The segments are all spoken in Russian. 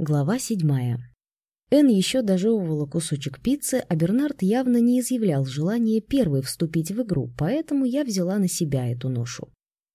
Глава седьмая. Энн еще дожевывала кусочек пиццы, а Бернард явно не изъявлял желания первой вступить в игру, поэтому я взяла на себя эту ношу.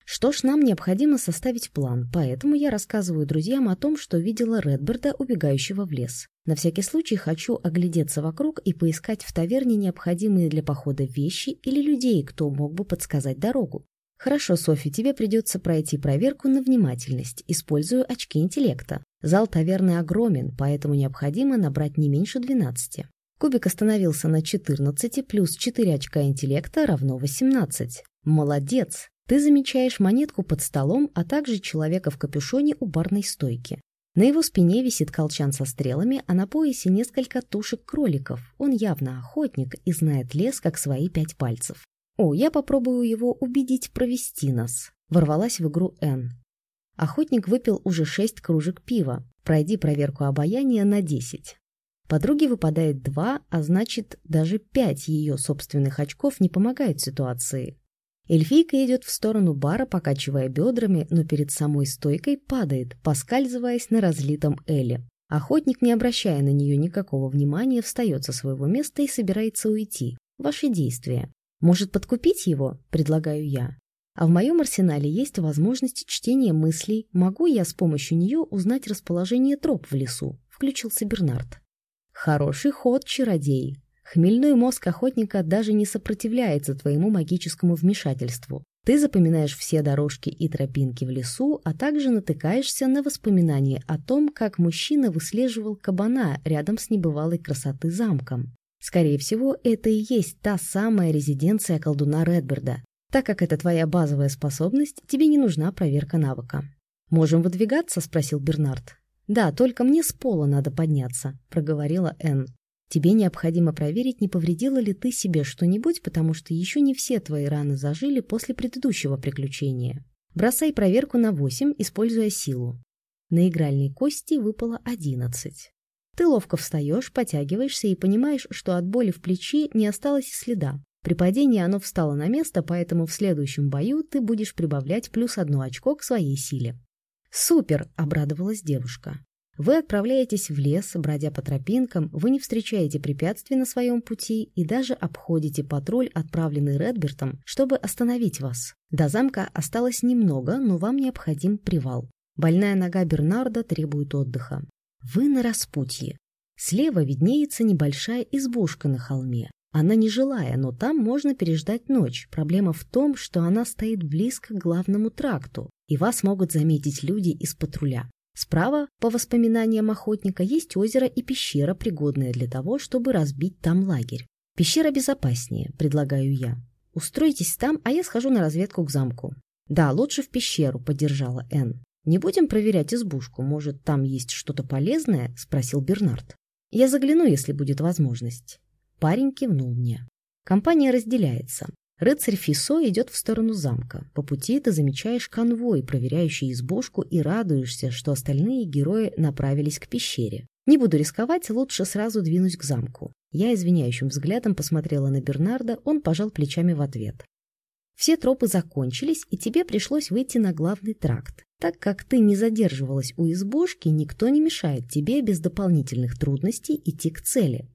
Что ж, нам необходимо составить план, поэтому я рассказываю друзьям о том, что видела Редберда, убегающего в лес. На всякий случай хочу оглядеться вокруг и поискать в таверне необходимые для похода вещи или людей, кто мог бы подсказать дорогу. Хорошо, Софи, тебе придется пройти проверку на внимательность, используя очки интеллекта. Зал таверны огромен, поэтому необходимо набрать не меньше 12. Кубик остановился на 14, плюс 4 очка интеллекта равно 18. Молодец! Ты замечаешь монетку под столом, а также человека в капюшоне у барной стойки. На его спине висит колчан со стрелами, а на поясе несколько тушек кроликов. Он явно охотник и знает лес как свои пять пальцев. «О, я попробую его убедить провести нас», — ворвалась в игру Н. Охотник выпил уже шесть кружек пива. Пройди проверку обаяния на десять. Подруге выпадает два, а значит, даже пять ее собственных очков не помогают ситуации. Эльфийка идет в сторону бара, покачивая бедрами, но перед самой стойкой падает, поскальзываясь на разлитом эле. Охотник, не обращая на нее никакого внимания, встает со своего места и собирается уйти. Ваши действия. Может, подкупить его? Предлагаю я. А в моем арсенале есть возможность чтения мыслей. Могу я с помощью нее узнать расположение троп в лесу? Включился Бернард. Хороший ход, чародей. Хмельной мозг охотника даже не сопротивляется твоему магическому вмешательству. Ты запоминаешь все дорожки и тропинки в лесу, а также натыкаешься на воспоминания о том, как мужчина выслеживал кабана рядом с небывалой красоты замком. Скорее всего, это и есть та самая резиденция колдуна Редберда. Так как это твоя базовая способность, тебе не нужна проверка навыка. «Можем выдвигаться?» — спросил Бернард. «Да, только мне с пола надо подняться», — проговорила Энн. «Тебе необходимо проверить, не повредила ли ты себе что-нибудь, потому что еще не все твои раны зажили после предыдущего приключения. Бросай проверку на восемь, используя силу». На игральной кости выпало одиннадцать. Ты ловко встаешь, потягиваешься и понимаешь, что от боли в плече не осталось следа. При падении оно встало на место, поэтому в следующем бою ты будешь прибавлять плюс одно очко к своей силе. «Супер!» — обрадовалась девушка. Вы отправляетесь в лес, бродя по тропинкам, вы не встречаете препятствий на своем пути и даже обходите патруль, отправленный Редбертом, чтобы остановить вас. До замка осталось немного, но вам необходим привал. Больная нога Бернарда требует отдыха. Вы на распутье. Слева виднеется небольшая избушка на холме. Она нежилая, но там можно переждать ночь. Проблема в том, что она стоит близко к главному тракту, и вас могут заметить люди из патруля. Справа, по воспоминаниям охотника, есть озеро и пещера, пригодная для того, чтобы разбить там лагерь. Пещера безопаснее, предлагаю я. Устройтесь там, а я схожу на разведку к замку. Да, лучше в пещеру, поддержала Энн. «Не будем проверять избушку, может, там есть что-то полезное?» — спросил Бернард. «Я загляну, если будет возможность». Парень кивнул мне. Компания разделяется. Рыцарь Фисо идет в сторону замка. По пути ты замечаешь конвой, проверяющий избушку, и радуешься, что остальные герои направились к пещере. Не буду рисковать, лучше сразу двинусь к замку. Я извиняющим взглядом посмотрела на Бернарда, он пожал плечами в ответ. Все тропы закончились, и тебе пришлось выйти на главный тракт. Так как ты не задерживалась у избушки, никто не мешает тебе без дополнительных трудностей идти к цели.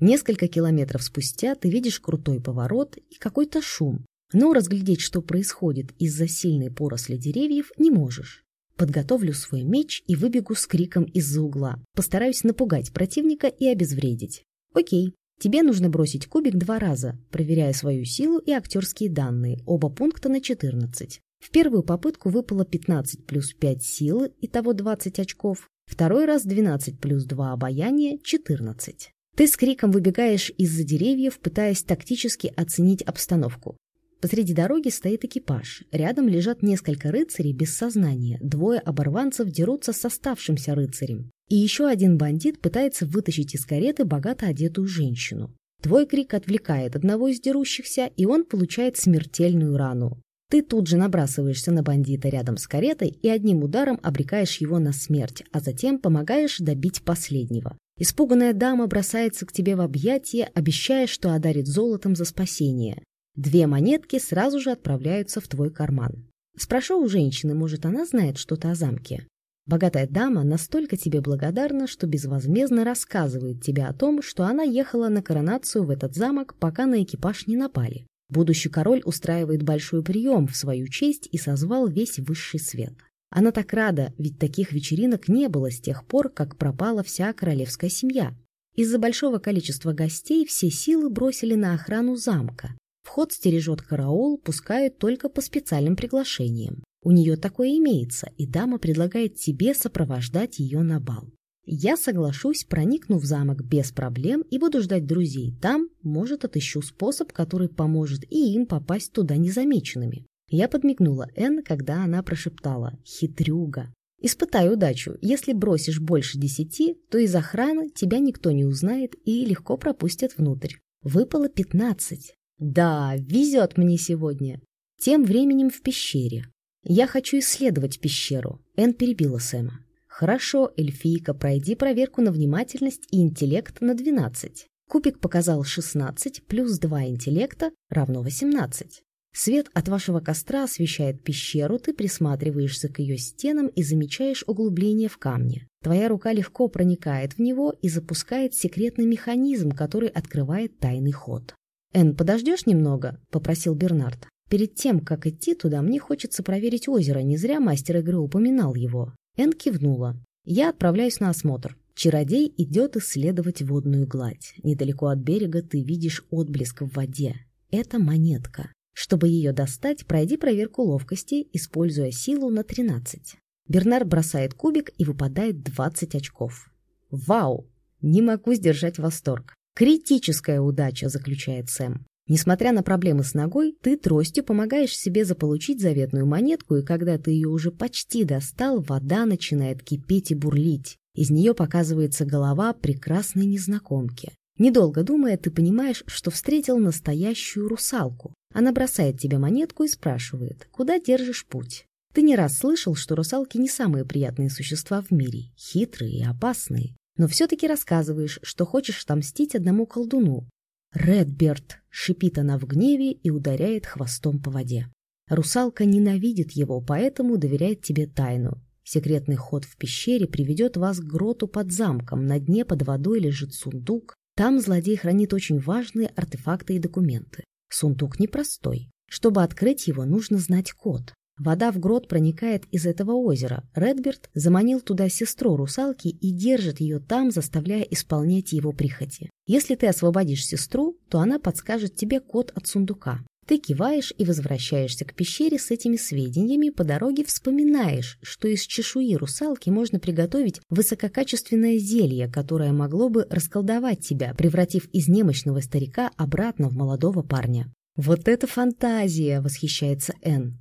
Несколько километров спустя ты видишь крутой поворот и какой-то шум, но разглядеть, что происходит из-за сильной поросли деревьев, не можешь. Подготовлю свой меч и выбегу с криком из-за угла. Постараюсь напугать противника и обезвредить. Окей, тебе нужно бросить кубик два раза, проверяя свою силу и актерские данные, оба пункта на 14. В первую попытку выпало 15 плюс 5 силы, итого 20 очков. Второй раз 12 плюс 2 обаяния – 14. Ты с криком выбегаешь из-за деревьев, пытаясь тактически оценить обстановку. Посреди дороги стоит экипаж. Рядом лежат несколько рыцарей без сознания. Двое оборванцев дерутся с оставшимся рыцарем. И еще один бандит пытается вытащить из кареты богато одетую женщину. Твой крик отвлекает одного из дерущихся, и он получает смертельную рану. Ты тут же набрасываешься на бандита рядом с каретой и одним ударом обрекаешь его на смерть, а затем помогаешь добить последнего. Испуганная дама бросается к тебе в объятия, обещая, что одарит золотом за спасение. Две монетки сразу же отправляются в твой карман. Спрошу у женщины, может, она знает что-то о замке. Богатая дама настолько тебе благодарна, что безвозмездно рассказывает тебе о том, что она ехала на коронацию в этот замок, пока на экипаж не напали. Будущий король устраивает большой прием в свою честь и созвал весь высший свет. Она так рада, ведь таких вечеринок не было с тех пор, как пропала вся королевская семья. Из-за большого количества гостей все силы бросили на охрану замка. Вход стережет караул, пускают только по специальным приглашениям. У нее такое имеется, и дама предлагает тебе сопровождать ее на бал. Я соглашусь, проникну в замок без проблем и буду ждать друзей. Там, может, отыщу способ, который поможет и им попасть туда незамеченными. Я подмигнула Энн, когда она прошептала «Хитрюга». «Испытай удачу. Если бросишь больше десяти, то из охраны тебя никто не узнает и легко пропустят внутрь. Выпало пятнадцать. Да, везет мне сегодня. Тем временем в пещере. «Я хочу исследовать пещеру», — Энн перебила Сэма. «Хорошо, эльфийка, пройди проверку на внимательность и интеллект на 12». Кубик показал 16 плюс 2 интеллекта равно 18. Свет от вашего костра освещает пещеру, ты присматриваешься к ее стенам и замечаешь углубление в камне. Твоя рука легко проникает в него и запускает секретный механизм, который открывает тайный ход. «Энн, подождешь немного?» — попросил Бернард. Перед тем, как идти туда, мне хочется проверить озеро, не зря мастер игры упоминал его. Эн кивнула. Я отправляюсь на осмотр. Чародей идет исследовать водную гладь. Недалеко от берега ты видишь отблеск в воде. Это монетка. Чтобы ее достать, пройди проверку ловкости, используя силу на 13. Бернар бросает кубик и выпадает 20 очков. Вау! Не могу сдержать восторг. Критическая удача, заключает Сэм. Несмотря на проблемы с ногой, ты тростью помогаешь себе заполучить заветную монетку, и когда ты ее уже почти достал, вода начинает кипеть и бурлить. Из нее показывается голова прекрасной незнакомки. Недолго думая, ты понимаешь, что встретил настоящую русалку. Она бросает тебе монетку и спрашивает, куда держишь путь. Ты не раз слышал, что русалки не самые приятные существа в мире, хитрые и опасные. Но все-таки рассказываешь, что хочешь отомстить одному колдуну, «Редберт!» — шипит она в гневе и ударяет хвостом по воде. Русалка ненавидит его, поэтому доверяет тебе тайну. Секретный ход в пещере приведет вас к гроту под замком. На дне под водой лежит сундук. Там злодей хранит очень важные артефакты и документы. Сундук непростой. Чтобы открыть его, нужно знать код. Вода в грот проникает из этого озера. Редберт заманил туда сестру русалки и держит ее там, заставляя исполнять его прихоти. Если ты освободишь сестру, то она подскажет тебе код от сундука. Ты киваешь и возвращаешься к пещере с этими сведениями, по дороге вспоминаешь, что из чешуи русалки можно приготовить высококачественное зелье, которое могло бы расколдовать тебя, превратив из немощного старика обратно в молодого парня. «Вот это фантазия!» — восхищается Энн.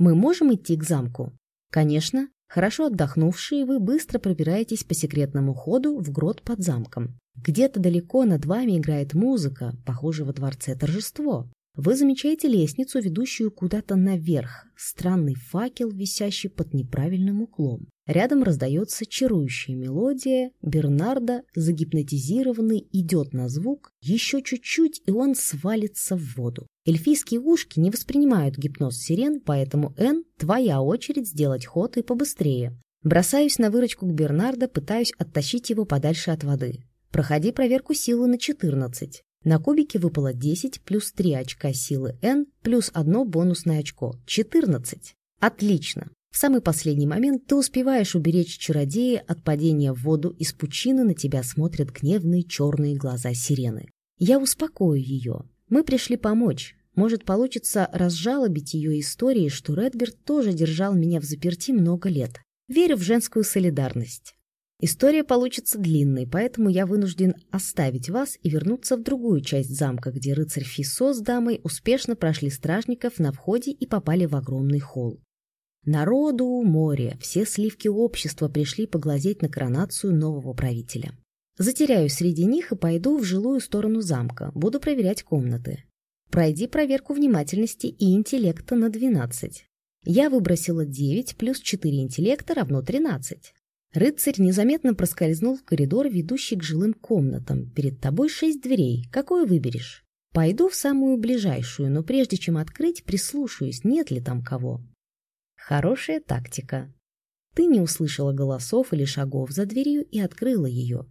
Мы можем идти к замку? Конечно. Хорошо отдохнувшие, вы быстро пробираетесь по секретному ходу в грот под замком. Где-то далеко над вами играет музыка, похоже, во дворце торжество. Вы замечаете лестницу, ведущую куда-то наверх, странный факел, висящий под неправильным углом. Рядом раздается чарующая мелодия, Бернарда, загипнотизированный, идет на звук, еще чуть-чуть, и он свалится в воду. Эльфийские ушки не воспринимают гипноз сирен, поэтому, Н, твоя очередь сделать ход и побыстрее. Бросаюсь на выручку к Бернарда, пытаюсь оттащить его подальше от воды. Проходи проверку силы на 14. На кубике выпало 10 плюс 3 очка силы N плюс одно бонусное очко. 14. Отлично. В самый последний момент ты успеваешь уберечь чародея от падения в воду, из пучины на тебя смотрят гневные черные глаза сирены. Я успокою ее. Мы пришли помочь. Может, получится разжалобить ее истории, что Редберт тоже держал меня в заперти много лет. Верю в женскую солидарность. История получится длинной, поэтому я вынужден оставить вас и вернуться в другую часть замка, где рыцарь Фисо с дамой успешно прошли стражников на входе и попали в огромный холл. Народу море, все сливки общества пришли поглазеть на коронацию нового правителя. Затеряюсь среди них и пойду в жилую сторону замка, буду проверять комнаты. Пройди проверку внимательности и интеллекта на 12. Я выбросила 9 плюс 4 интеллекта равно 13. Рыцарь незаметно проскользнул в коридор, ведущий к жилым комнатам. Перед тобой шесть дверей. Какую выберешь? Пойду в самую ближайшую, но прежде чем открыть, прислушаюсь, нет ли там кого. Хорошая тактика. Ты не услышала голосов или шагов за дверью и открыла ее.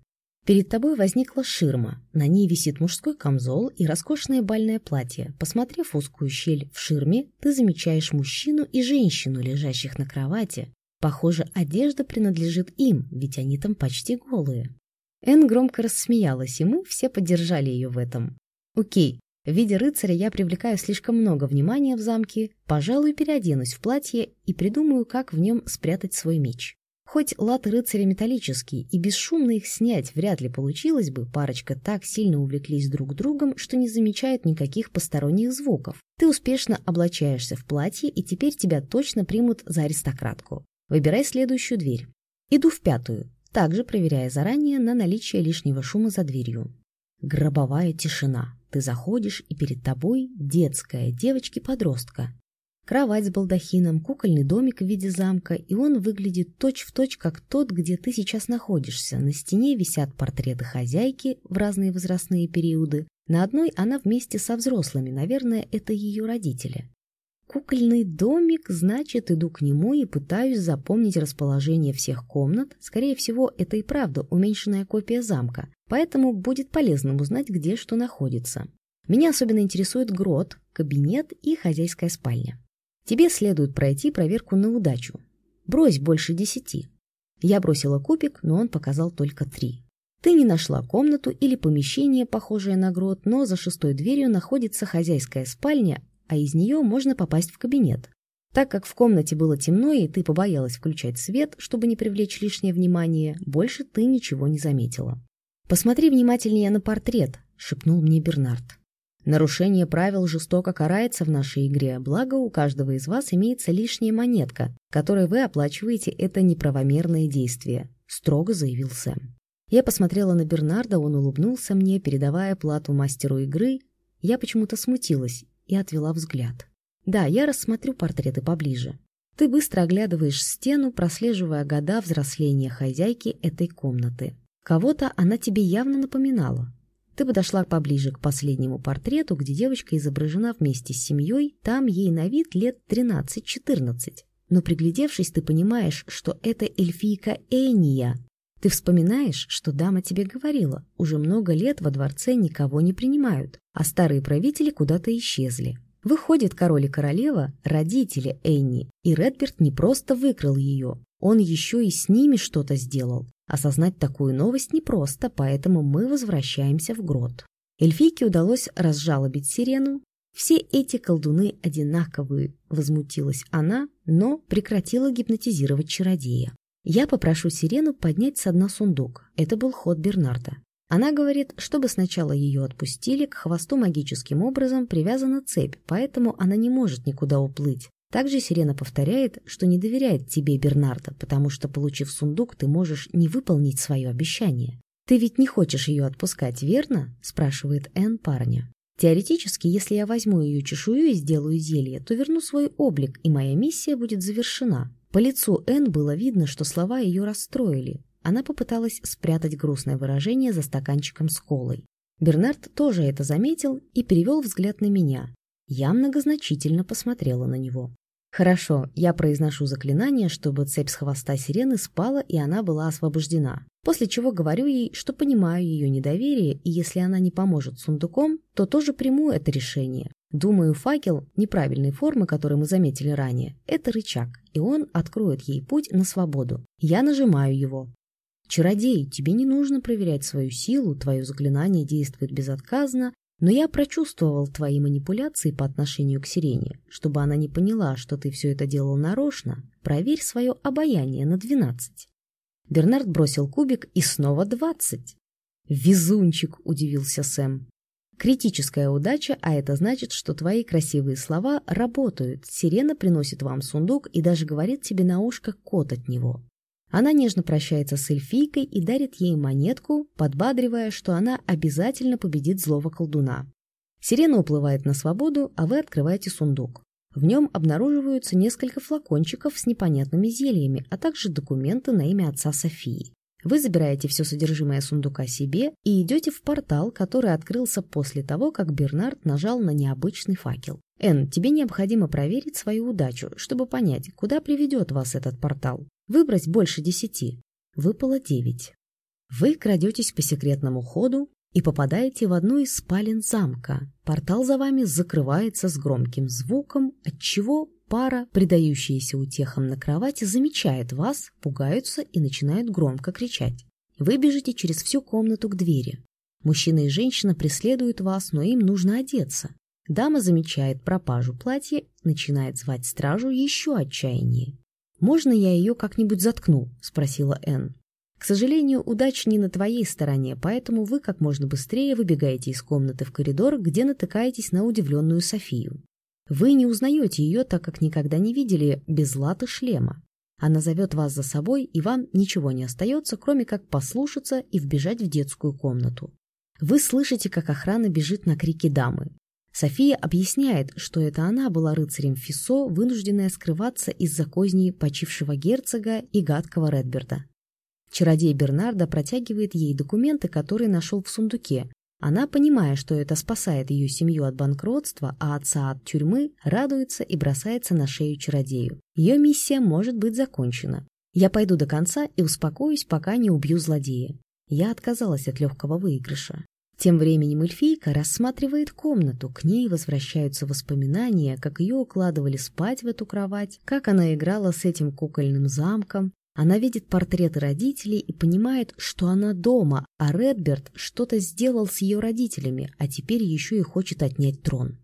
Перед тобой возникла ширма. На ней висит мужской камзол и роскошное бальное платье. Посмотрев узкую щель в ширме, ты замечаешь мужчину и женщину, лежащих на кровати. Похоже, одежда принадлежит им, ведь они там почти голые. Эн громко рассмеялась, и мы все поддержали ее в этом. Окей, в виде рыцаря я привлекаю слишком много внимания в замке, пожалуй, переоденусь в платье и придумаю, как в нем спрятать свой меч. Хоть латы рыцаря металлические, и бесшумно их снять вряд ли получилось бы, парочка так сильно увлеклись друг другом, что не замечают никаких посторонних звуков. Ты успешно облачаешься в платье, и теперь тебя точно примут за аристократку. Выбирай следующую дверь. Иду в пятую, также проверяя заранее на наличие лишнего шума за дверью. Гробовая тишина. Ты заходишь, и перед тобой детская девочки-подростка. Кровать с балдахином, кукольный домик в виде замка, и он выглядит точь-в-точь, точь, как тот, где ты сейчас находишься. На стене висят портреты хозяйки в разные возрастные периоды. На одной она вместе со взрослыми, наверное, это ее родители. Кукольный домик, значит, иду к нему и пытаюсь запомнить расположение всех комнат. Скорее всего, это и правда уменьшенная копия замка, поэтому будет полезным узнать, где что находится. Меня особенно интересует грот, кабинет и хозяйская спальня. Тебе следует пройти проверку на удачу. Брось больше десяти. Я бросила кубик, но он показал только три. Ты не нашла комнату или помещение, похожее на грот, но за шестой дверью находится хозяйская спальня, а из нее можно попасть в кабинет. Так как в комнате было темно, и ты побоялась включать свет, чтобы не привлечь лишнее внимание, больше ты ничего не заметила. «Посмотри внимательнее на портрет», — шепнул мне Бернард. Нарушение правил жестоко карается в нашей игре, благо у каждого из вас имеется лишняя монетка, которой вы оплачиваете это неправомерное действие», — строго заявил Сэм. Я посмотрела на Бернарда, он улыбнулся мне, передавая плату мастеру игры. Я почему-то смутилась и отвела взгляд. «Да, я рассмотрю портреты поближе. Ты быстро оглядываешь стену, прослеживая года взросления хозяйки этой комнаты. Кого-то она тебе явно напоминала. Ты подошла поближе к последнему портрету, где девочка изображена вместе с семьей, там ей на вид лет 13-14. Но приглядевшись, ты понимаешь, что это эльфийка Эния. Ты вспоминаешь, что дама тебе говорила, уже много лет во дворце никого не принимают, а старые правители куда-то исчезли. Выходит, король и королева – родители Энни, и Редберт не просто выкрал ее, он еще и с ними что-то сделал. Осознать такую новость непросто, поэтому мы возвращаемся в грот. Эльфийке удалось разжалобить сирену. Все эти колдуны одинаковые, возмутилась она, но прекратила гипнотизировать чародея. Я попрошу сирену поднять с дна сундук. Это был ход Бернарда. Она говорит, чтобы сначала ее отпустили, к хвосту магическим образом привязана цепь, поэтому она не может никуда уплыть. Также Сирена повторяет, что не доверяет тебе, Бернарда, потому что, получив сундук, ты можешь не выполнить свое обещание. «Ты ведь не хочешь ее отпускать, верно?» – спрашивает Энн парня. «Теоретически, если я возьму ее чешую и сделаю зелье, то верну свой облик, и моя миссия будет завершена». По лицу Энн было видно, что слова ее расстроили. Она попыталась спрятать грустное выражение за стаканчиком с колой. Бернард тоже это заметил и перевел взгляд на меня. Я многозначительно посмотрела на него. Хорошо, я произношу заклинание, чтобы цепь с хвоста сирены спала и она была освобождена. После чего говорю ей, что понимаю ее недоверие, и если она не поможет сундуком, то тоже приму это решение. Думаю, факел неправильной формы, который мы заметили ранее, это рычаг, и он откроет ей путь на свободу. Я нажимаю его. Чародей, тебе не нужно проверять свою силу, твое заклинание действует безотказно, но я прочувствовал твои манипуляции по отношению к Сирене. Чтобы она не поняла, что ты все это делал нарочно, проверь свое обаяние на двенадцать. Бернард бросил кубик и снова двадцать. «Везунчик!» — удивился Сэм. «Критическая удача, а это значит, что твои красивые слова работают. Сирена приносит вам сундук и даже говорит тебе на ушко кот от него. Она нежно прощается с эльфийкой и дарит ей монетку, подбадривая, что она обязательно победит злого колдуна. Сирена уплывает на свободу, а вы открываете сундук. В нем обнаруживаются несколько флакончиков с непонятными зельями, а также документы на имя отца Софии. Вы забираете все содержимое сундука себе и идете в портал, который открылся после того, как Бернард нажал на необычный факел. Эн, тебе необходимо проверить свою удачу, чтобы понять, куда приведет вас этот портал. Выбрать больше десяти. Выпало девять. Вы крадетесь по секретному ходу и попадаете в одну из спален замка. Портал за вами закрывается с громким звуком, отчего пара, предающаяся утехам на кровати, замечает вас, пугаются и начинают громко кричать. Вы бежите через всю комнату к двери. Мужчина и женщина преследуют вас, но им нужно одеться. Дама замечает пропажу платья, начинает звать стражу еще отчаяннее. «Можно я ее как-нибудь заткну?» – спросила Энн. К сожалению, удача не на твоей стороне, поэтому вы как можно быстрее выбегаете из комнаты в коридор, где натыкаетесь на удивленную Софию. Вы не узнаете ее, так как никогда не видели без латы шлема. Она зовет вас за собой, и вам ничего не остается, кроме как послушаться и вбежать в детскую комнату. Вы слышите, как охрана бежит на крики дамы. София объясняет, что это она была рыцарем Фисо, вынужденная скрываться из-за козней почившего герцога и гадкого Редберда. Чародей Бернарда протягивает ей документы, которые нашел в сундуке. Она, понимая, что это спасает ее семью от банкротства, а отца от тюрьмы, радуется и бросается на шею чародею. Ее миссия может быть закончена. Я пойду до конца и успокоюсь, пока не убью злодея. Я отказалась от легкого выигрыша. Тем временем эльфийка рассматривает комнату, к ней возвращаются воспоминания, как ее укладывали спать в эту кровать, как она играла с этим кукольным замком, она видит портреты родителей и понимает, что она дома, а Редберт что-то сделал с ее родителями, а теперь еще и хочет отнять трон.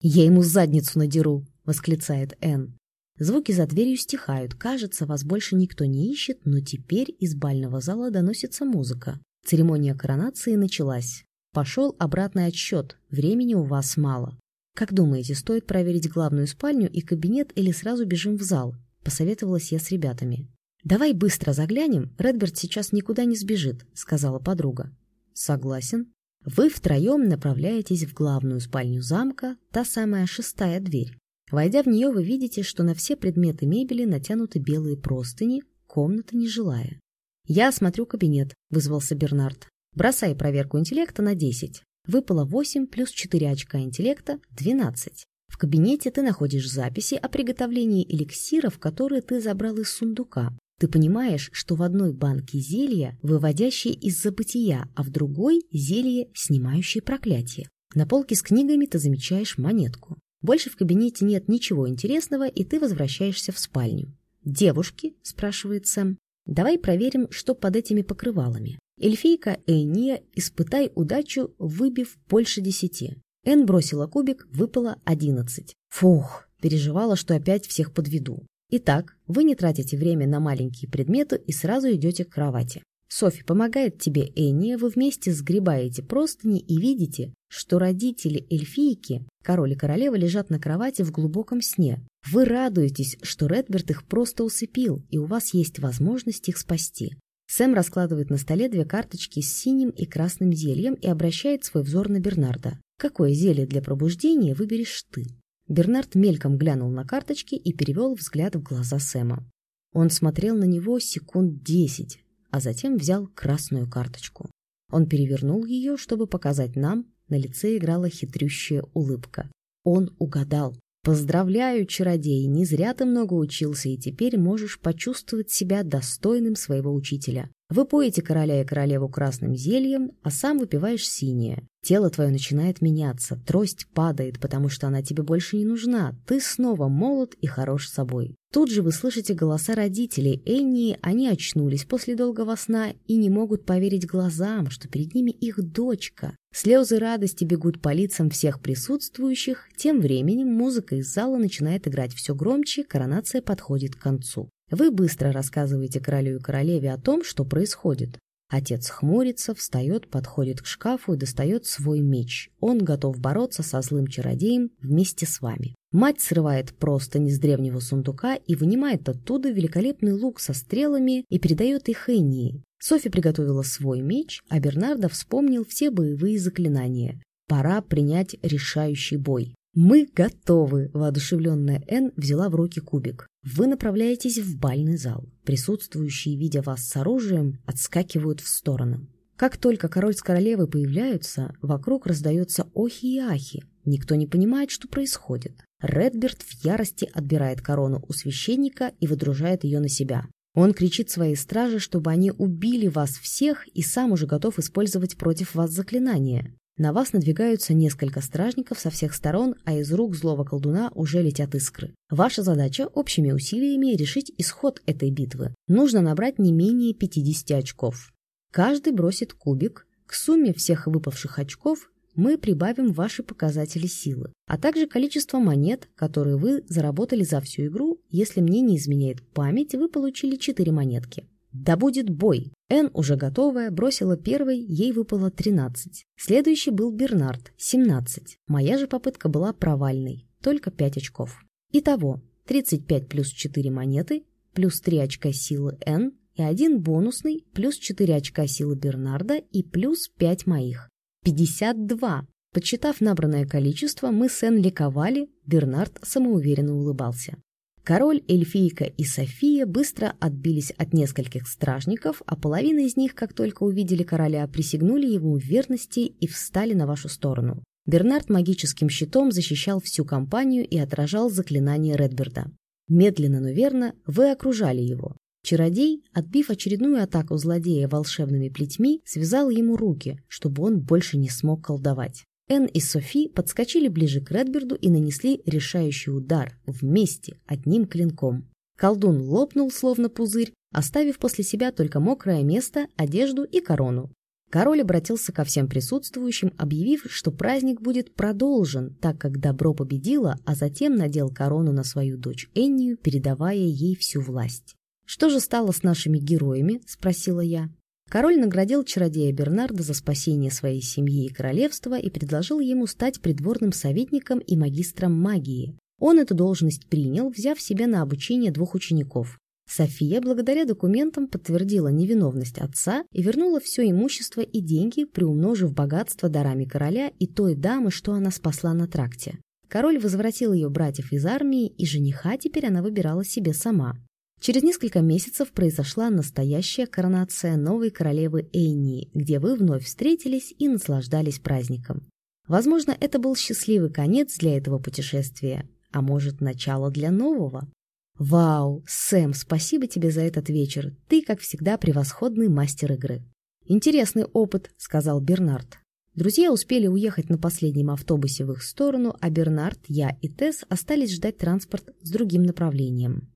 «Я ему задницу надеру!» — восклицает Энн. Звуки за дверью стихают. Кажется, вас больше никто не ищет, но теперь из бального зала доносится музыка. Церемония коронации началась. Пошел обратный отсчет. Времени у вас мало. Как думаете, стоит проверить главную спальню и кабинет или сразу бежим в зал? Посоветовалась я с ребятами. «Давай быстро заглянем, Редберт сейчас никуда не сбежит», — сказала подруга. «Согласен». Вы втроем направляетесь в главную спальню замка, та самая шестая дверь. Войдя в нее, вы видите, что на все предметы мебели натянуты белые простыни, комната нежилая. «Я осмотрю кабинет», — вызвался Бернард. «Бросай проверку интеллекта на 10. Выпало 8 плюс 4 очка интеллекта — 12. В кабинете ты находишь записи о приготовлении эликсиров, которые ты забрал из сундука. Ты понимаешь, что в одной банке зелье, выводящее из забытия, а в другой зелье, снимающее проклятие. На полке с книгами ты замечаешь монетку. Больше в кабинете нет ничего интересного, и ты возвращаешься в спальню. «Девушки?» – спрашивает Сэм. «Давай проверим, что под этими покрывалами. Эльфийка Эйния, испытай удачу, выбив больше десяти». Эн бросила кубик, выпало одиннадцать. Фух, переживала, что опять всех подведу. Итак, вы не тратите время на маленькие предметы и сразу идете к кровати. Софи помогает тебе Энни, вы вместе сгребаете простыни и видите, что родители эльфийки, король и королева, лежат на кровати в глубоком сне. Вы радуетесь, что Редберт их просто усыпил, и у вас есть возможность их спасти. Сэм раскладывает на столе две карточки с синим и красным зельем и обращает свой взор на Бернарда. Какое зелье для пробуждения выберешь ты? Бернард мельком глянул на карточки и перевел взгляд в глаза Сэма. Он смотрел на него секунд десять, а затем взял красную карточку. Он перевернул ее, чтобы показать нам, на лице играла хитрющая улыбка. Он угадал. «Поздравляю, чародей, не зря ты много учился, и теперь можешь почувствовать себя достойным своего учителя. Вы поете короля и королеву красным зельем, а сам выпиваешь синее. Тело твое начинает меняться, трость падает, потому что она тебе больше не нужна. Ты снова молод и хорош собой. Тут же вы слышите голоса родителей Энни, они очнулись после долгого сна и не могут поверить глазам, что перед ними их дочка. Слезы радости бегут по лицам всех присутствующих. Тем временем музыка из зала начинает играть все громче, коронация подходит к концу. Вы быстро рассказываете королю и королеве о том, что происходит. Отец хмурится, встает, подходит к шкафу и достает свой меч. Он готов бороться со злым чародеем вместе с вами. Мать срывает просто с древнего сундука и вынимает оттуда великолепный лук со стрелами и передает их Эннии. Софи приготовила свой меч, а Бернардо вспомнил все боевые заклинания. Пора принять решающий бой. «Мы готовы!» – воодушевленная Энн взяла в руки кубик. Вы направляетесь в бальный зал. Присутствующие, видя вас с оружием, отскакивают в сторону. Как только король с королевой появляются, вокруг раздается охи и ахи. Никто не понимает, что происходит. Редберт в ярости отбирает корону у священника и выдружает ее на себя. Он кричит своей страже, чтобы они убили вас всех и сам уже готов использовать против вас заклинание. На вас надвигаются несколько стражников со всех сторон, а из рук злого колдуна уже летят искры. Ваша задача общими усилиями решить исход этой битвы. Нужно набрать не менее 50 очков. Каждый бросит кубик. К сумме всех выпавших очков мы прибавим ваши показатели силы, а также количество монет, которые вы заработали за всю игру. Если мне не изменяет память, вы получили 4 монетки. Да будет бой! Эн, уже готовая, бросила первой, ей выпало 13. Следующий был Бернард, 17. Моя же попытка была провальной, только 5 очков. Итого, 35 плюс 4 монеты, плюс 3 очка силы Н и один бонусный, плюс 4 очка силы Бернарда и плюс 5 моих. 52! Подсчитав набранное количество, мы с Эн ликовали, Бернард самоуверенно улыбался. Король, эльфийка и София быстро отбились от нескольких стражников, а половина из них, как только увидели короля, присягнули ему в верности и встали на вашу сторону. Бернард магическим щитом защищал всю компанию и отражал заклинание Редберда. Медленно, но верно, вы окружали его. Чародей, отбив очередную атаку злодея волшебными плетьми, связал ему руки, чтобы он больше не смог колдовать. Энн и Софи подскочили ближе к Редберду и нанесли решающий удар вместе, одним клинком. Колдун лопнул, словно пузырь, оставив после себя только мокрое место, одежду и корону. Король обратился ко всем присутствующим, объявив, что праздник будет продолжен, так как добро победило, а затем надел корону на свою дочь Эннию, передавая ей всю власть. «Что же стало с нашими героями?» – спросила я. Король наградил чародея Бернарда за спасение своей семьи и королевства и предложил ему стать придворным советником и магистром магии. Он эту должность принял, взяв себе на обучение двух учеников. София, благодаря документам, подтвердила невиновность отца и вернула все имущество и деньги, приумножив богатство дарами короля и той дамы, что она спасла на тракте. Король возвратил ее братьев из армии, и жениха теперь она выбирала себе сама. Через несколько месяцев произошла настоящая коронация новой королевы Эйнии, где вы вновь встретились и наслаждались праздником. Возможно, это был счастливый конец для этого путешествия, а может, начало для нового. Вау, Сэм, спасибо тебе за этот вечер. Ты, как всегда, превосходный мастер игры. Интересный опыт, сказал Бернард. Друзья успели уехать на последнем автобусе в их сторону, а Бернард, я и Тесс остались ждать транспорт с другим направлением.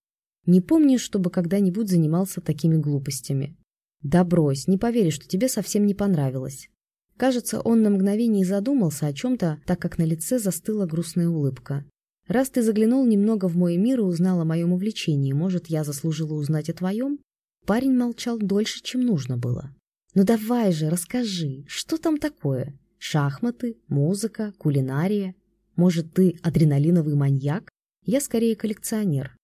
Не помню, чтобы когда-нибудь занимался такими глупостями. Да брось, не поверишь, что тебе совсем не понравилось. Кажется, он на мгновение задумался о чем-то, так как на лице застыла грустная улыбка. Раз ты заглянул немного в мой мир и узнал о моем увлечении, может, я заслужила узнать о твоем? Парень молчал дольше, чем нужно было. Ну давай же, расскажи, что там такое? Шахматы, музыка, кулинария? Может, ты адреналиновый маньяк? Я скорее коллекционер.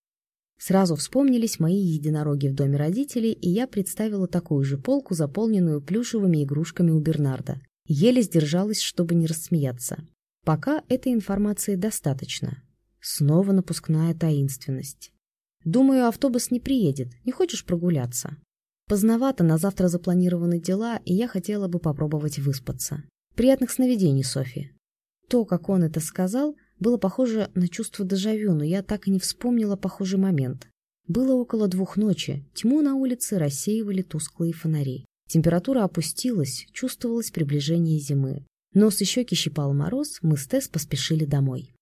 Сразу вспомнились мои единороги в доме родителей, и я представила такую же полку, заполненную плюшевыми игрушками у Бернарда. Еле сдержалась, чтобы не рассмеяться. Пока этой информации достаточно. Снова напускная таинственность. Думаю, автобус не приедет. Не хочешь прогуляться? Поздновато, на завтра запланированы дела, и я хотела бы попробовать выспаться. Приятных сновидений, Софи. То, как он это сказал, было похоже на чувство дежавю, но я так и не вспомнила похожий момент. Было около двух ночи, тьму на улице рассеивали тусклые фонари. Температура опустилась, чувствовалось приближение зимы. Нос и щеки щипал мороз, мы с Тесс поспешили домой.